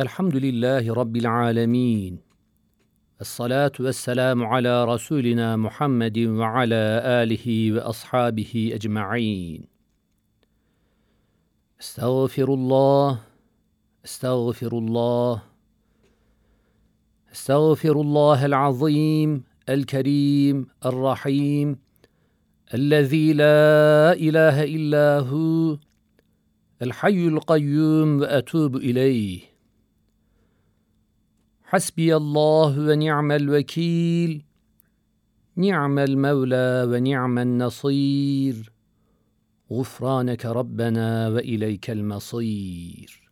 الحمد لله رب العالمين. الصلاة والسلام على رسولنا محمد وعلى آله وأصحابه أجمعين. استغفر الله استغفر الله استغفر الله العظيم الكريم الرحيم الذي لا إله إلا هو الحي القيوم وأتوب إليه. حسبي الله ونعم الوكيل نعم المولى ونعم النصير. غفرانك ربنا وإليك المصير.